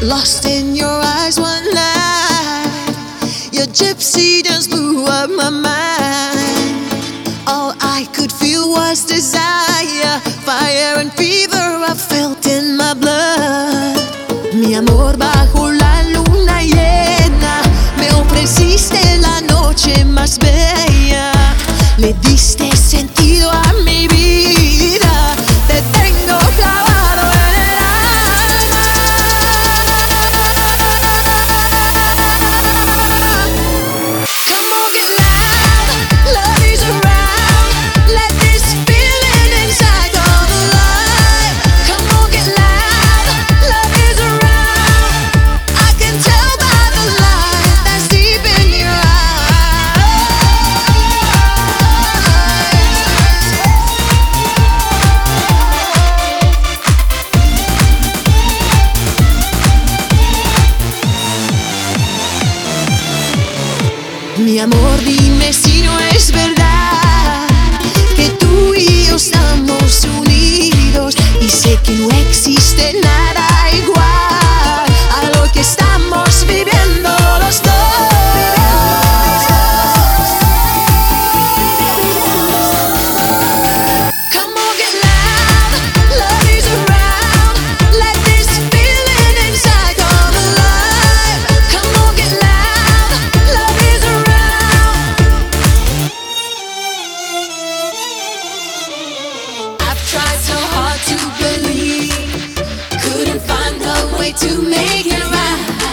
got lost in your eyes one night. Your gypsy dance blew up my mind. Mi amor, dime si no es verdad. to make it right.